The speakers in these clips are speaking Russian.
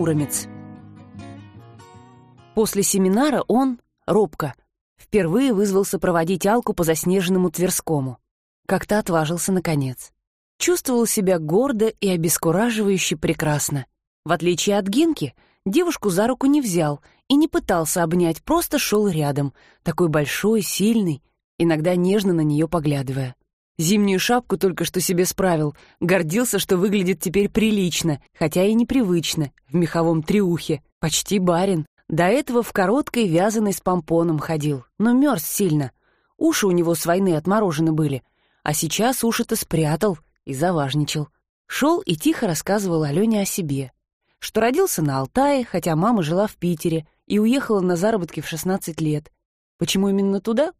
Муромец. После семинара он, робко, впервые вызвался проводить Алку по заснеженному Тверскому. Как-то отважился наконец. Чувствовал себя гордо и обескураживающе прекрасно. В отличие от Гинки, девушку за руку не взял и не пытался обнять, просто шел рядом, такой большой, сильный, иногда нежно на нее поглядывая. Зимнюю шапку только что себе справил, гордился, что выглядит теперь прилично, хотя и непривычно, в меховом триухе, почти барин. До этого в короткой вязаной с помпоном ходил, но мерз сильно. Уши у него с войны отморожены были, а сейчас уши-то спрятал и заважничал. Шел и тихо рассказывал Алене о себе. Что родился на Алтае, хотя мама жила в Питере и уехала на заработки в 16 лет. Почему именно туда?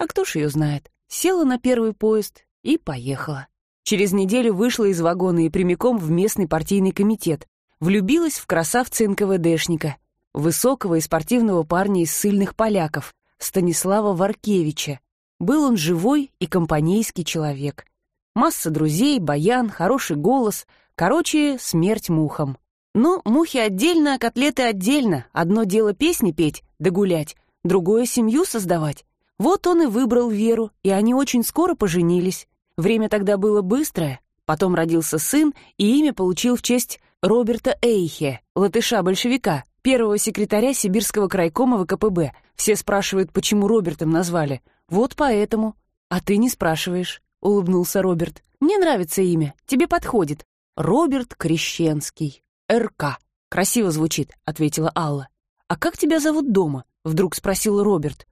А кто ж ее знает? Села на первый поезд и поехала. Через неделю вышла из вагона и прямиком в местный партийный комитет. Влюбилась в красавца НКВДшника, высокого и спортивного парня из сильных поляков, Станислава Варкевича. Был он живой и компанейский человек. Масса друзей, баян, хороший голос. Короче, смерть мухам. Но мухи отдельно, а котлеты отдельно. Одно дело песни петь да гулять, другое — семью создавать. Вот он и выбрал Веру, и они очень скоро поженились. Время тогда было быстрое. Потом родился сын, и имя получил в честь Роберта Эйхе, латыша-большевика, первого секретаря Сибирского крайкома ВКПБ. Все спрашивают, почему Робертом назвали. Вот поэтому. А ты не спрашиваешь, — улыбнулся Роберт. Мне нравится имя, тебе подходит. Роберт Крещенский. РК. Красиво звучит, — ответила Алла. А как тебя зовут дома? — вдруг спросил Роберт.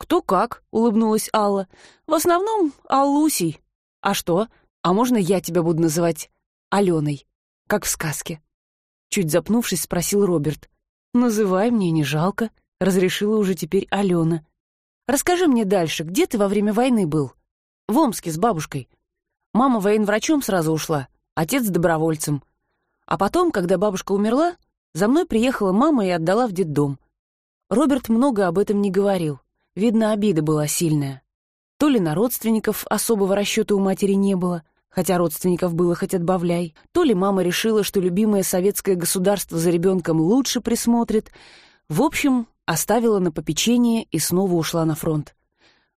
«Кто как», — улыбнулась Алла. «В основном Аллусей. А что? А можно я тебя буду называть Аленой, как в сказке?» Чуть запнувшись, спросил Роберт. «Называй, мне не жалко», — разрешила уже теперь Алена. «Расскажи мне дальше, где ты во время войны был?» «В Омске с бабушкой. Мама военврачом сразу ушла, отец добровольцем. А потом, когда бабушка умерла, за мной приехала мама и отдала в детдом. Роберт много об этом не говорил. Видно, обида была сильная. То ли на родственников особого расчета у матери не было, хотя родственников было хоть отбавляй, то ли мама решила, что любимое советское государство за ребенком лучше присмотрит. В общем, оставила на попечение и снова ушла на фронт.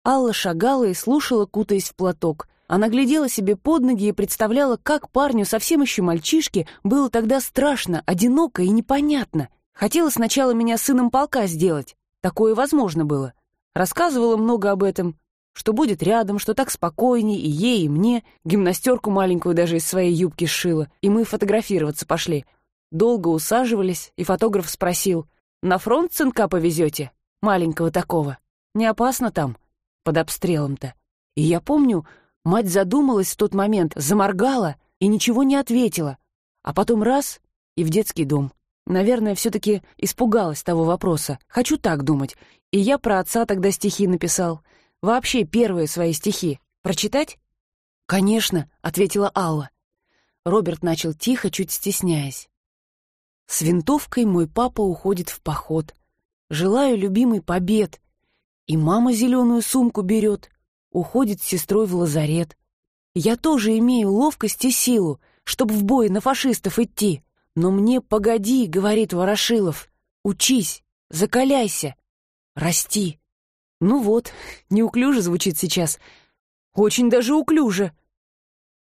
Алла шагала и слушала, кутаясь в платок. Она глядела себе под ноги и представляла, как парню, совсем еще мальчишке, было тогда страшно, одиноко и непонятно. Хотела сначала меня сыном полка сделать. Такое возможно было. Рассказывала много об этом, что будет рядом, что так спокойней и ей, и мне. Гимнастерку маленькую даже из своей юбки сшила, и мы фотографироваться пошли. Долго усаживались, и фотограф спросил, «На фронт сынка повезете? Маленького такого. Не опасно там? Под обстрелом-то». И я помню, мать задумалась в тот момент, заморгала и ничего не ответила. А потом раз — и в детский дом. Наверное, все-таки испугалась того вопроса. Хочу так думать. И я про отца тогда стихи написал. Вообще первые свои стихи. Прочитать? «Конечно», — ответила Алла. Роберт начал тихо, чуть стесняясь. «С винтовкой мой папа уходит в поход. Желаю любимый побед. И мама зеленую сумку берет, уходит с сестрой в лазарет. Я тоже имею ловкость и силу, чтобы в бой на фашистов идти. Но мне погоди, — говорит Ворошилов, — учись, закаляйся, расти. Ну вот, неуклюже звучит сейчас. Очень даже уклюже.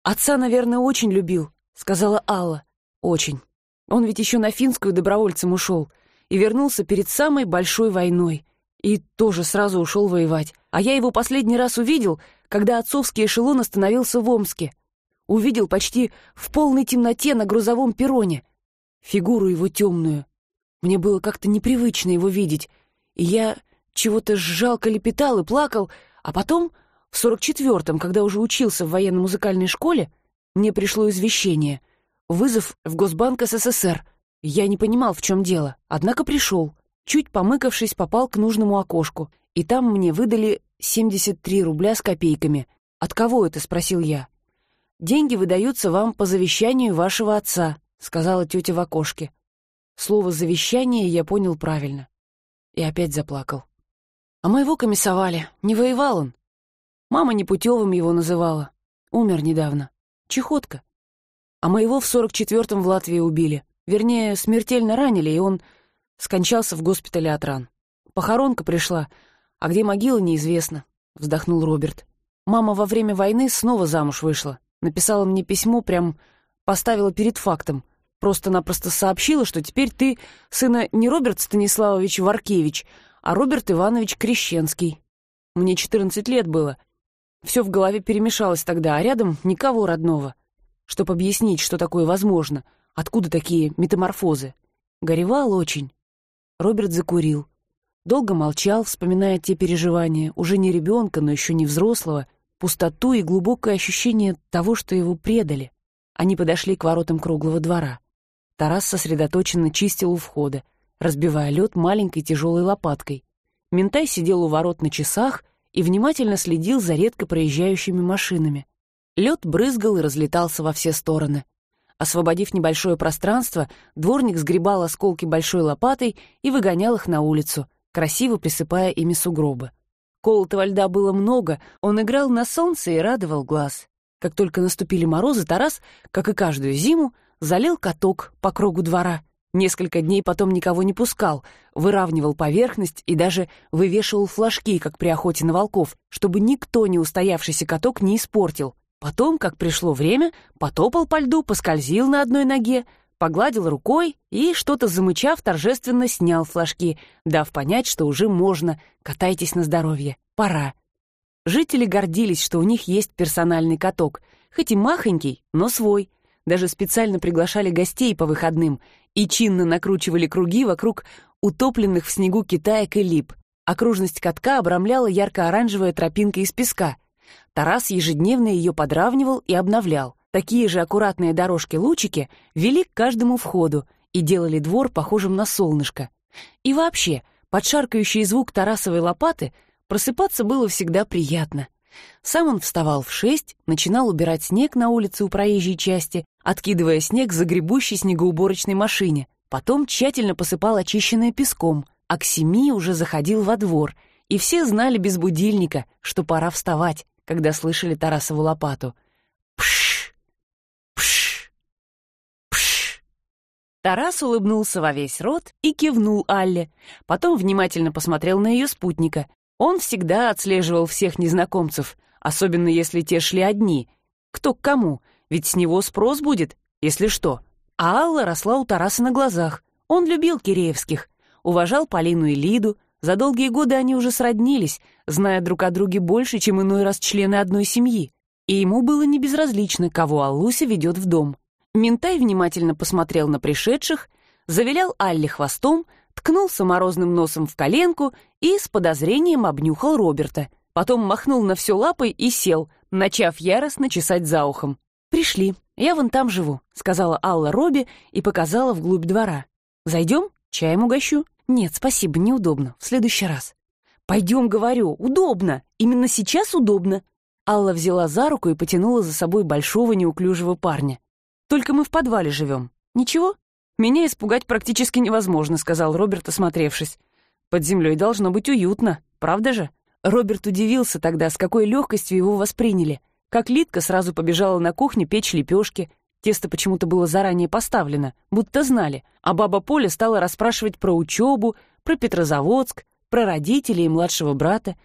Отца, наверное, очень любил, сказала Алла. Очень. Он ведь еще на финскую добровольцем ушел и вернулся перед самой большой войной. И тоже сразу ушел воевать. А я его последний раз увидел, когда отцовский эшелон остановился в Омске. Увидел почти в полной темноте на грузовом перроне. Фигуру его темную. Мне было как-то непривычно его видеть. И я чего-то жалко лепетал и плакал, а потом, в сорок четвертом, когда уже учился в военно-музыкальной школе, мне пришло извещение. Вызов в Госбанк СССР. Я не понимал, в чем дело, однако пришел. Чуть помыкавшись, попал к нужному окошку, и там мне выдали 73 рубля с копейками. «От кого это?» — спросил я. «Деньги выдаются вам по завещанию вашего отца», — сказала тетя в окошке. Слово «завещание» я понял правильно. И опять заплакал. А моего комиссовали. Не воевал он. Мама непутевым его называла. Умер недавно. Чехотка. А моего в сорок четвертом в Латвии убили. Вернее, смертельно ранили, и он скончался в госпитале от ран. Похоронка пришла, а где могила, неизвестно», — вздохнул Роберт. «Мама во время войны снова замуж вышла. Написала мне письмо, прям поставила перед фактом. Просто-напросто сообщила, что теперь ты сына не Роберт Станиславович Варкевич, а Роберт Иванович Крещенский. Мне четырнадцать лет было. Все в голове перемешалось тогда, а рядом никого родного. Чтоб объяснить, что такое возможно, откуда такие метаморфозы. Горевал очень. Роберт закурил. Долго молчал, вспоминая те переживания, уже не ребенка, но еще не взрослого, пустоту и глубокое ощущение того, что его предали. Они подошли к воротам круглого двора. Тарас сосредоточенно чистил у входа, разбивая лед маленькой тяжелой лопаткой. Ментай сидел у ворот на часах и внимательно следил за редко проезжающими машинами. Лед брызгал и разлетался во все стороны. Освободив небольшое пространство, дворник сгребал осколки большой лопатой и выгонял их на улицу, красиво присыпая ими сугробы. Колотого льда было много, он играл на солнце и радовал глаз. Как только наступили морозы, Тарас, как и каждую зиму, залил каток по кругу двора. Несколько дней потом никого не пускал, выравнивал поверхность и даже вывешивал флажки, как при охоте на волков, чтобы никто не устоявшийся каток не испортил. Потом, как пришло время, потопал по льду, поскользил на одной ноге, погладил рукой и, что-то замычав, торжественно снял флажки, дав понять, что уже можно, катайтесь на здоровье, пора. Жители гордились, что у них есть персональный каток, хоть и махонький, но свой. Даже специально приглашали гостей по выходным и чинно накручивали круги вокруг утопленных в снегу китаек и лип. Окружность катка обрамляла ярко-оранжевая тропинка из песка. Тарас ежедневно ее подравнивал и обновлял. Такие же аккуратные дорожки-лучики вели к каждому входу и делали двор похожим на солнышко. И вообще, под шаркающий звук Тарасовой лопаты просыпаться было всегда приятно. Сам он вставал в шесть, начинал убирать снег на улице у проезжей части, откидывая снег за гребущей снегоуборочной машине. Потом тщательно посыпал очищенное песком, а к семи уже заходил во двор, и все знали без будильника, что пора вставать, когда слышали Тарасову лопату. Тарас улыбнулся во весь рот и кивнул Алле. Потом внимательно посмотрел на ее спутника. Он всегда отслеживал всех незнакомцев, особенно если те шли одни. Кто к кому, ведь с него спрос будет, если что. А Алла росла у Тараса на глазах. Он любил Киреевских, уважал Полину и Лиду. За долгие годы они уже сроднились, зная друг о друге больше, чем иной раз члены одной семьи. И ему было небезразлично, кого Аллуся ведет в дом. Ментай внимательно посмотрел на пришедших, завилял Алле хвостом, ткнулся морозным носом в коленку и с подозрением обнюхал Роберта. Потом махнул на все лапой и сел, начав яростно чесать за ухом. «Пришли. Я вон там живу», — сказала Алла Робби и показала вглубь двора. «Зайдем? Чаем угощу?» «Нет, спасибо, неудобно. В следующий раз». «Пойдем, говорю, удобно. Именно сейчас удобно». Алла взяла за руку и потянула за собой большого неуклюжего парня. Только мы в подвале живем. Ничего? Меня испугать практически невозможно, сказал Роберт, осмотревшись. Под землей должно быть уютно, правда же? Роберт удивился тогда, с какой легкостью его восприняли. Как Литка сразу побежала на кухню печь лепешки. Тесто почему-то было заранее поставлено, будто знали. А баба Поля стала расспрашивать про учебу, про Петрозаводск, про родителей и младшего брата.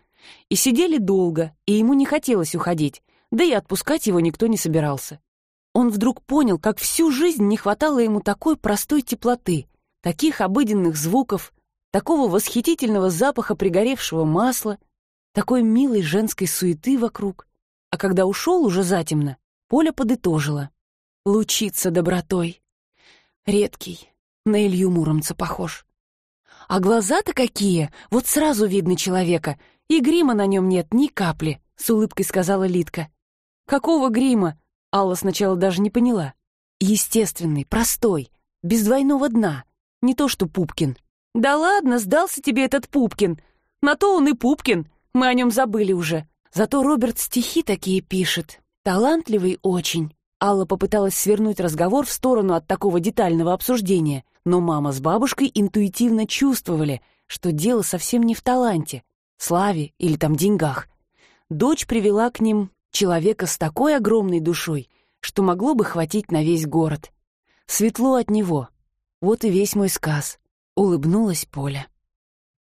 И сидели долго, и ему не хотелось уходить, да и отпускать его никто не собирался. Он вдруг понял, как всю жизнь не хватало ему такой простой теплоты, таких обыденных звуков, такого восхитительного запаха пригоревшего масла, такой милой женской суеты вокруг. А когда ушел уже затемно, Поля подытожила. Лучится добротой. Редкий, на Илью Муромца похож. А глаза-то какие! Вот сразу видно человека, и грима на нем нет ни капли, с улыбкой сказала Литка. Какого грима? Алла сначала даже не поняла. Естественный, простой, без двойного дна. Не то что Пупкин. «Да ладно, сдался тебе этот Пупкин. На то он и Пупкин. Мы о нем забыли уже. Зато Роберт стихи такие пишет. Талантливый очень». Алла попыталась свернуть разговор в сторону от такого детального обсуждения, но мама с бабушкой интуитивно чувствовали, что дело совсем не в таланте, славе или там деньгах. Дочь привела к ним Человека с такой огромной душой, что могло бы хватить на весь город. Светло от него, Вот и весь мой сказ. Улыбнулась Поля.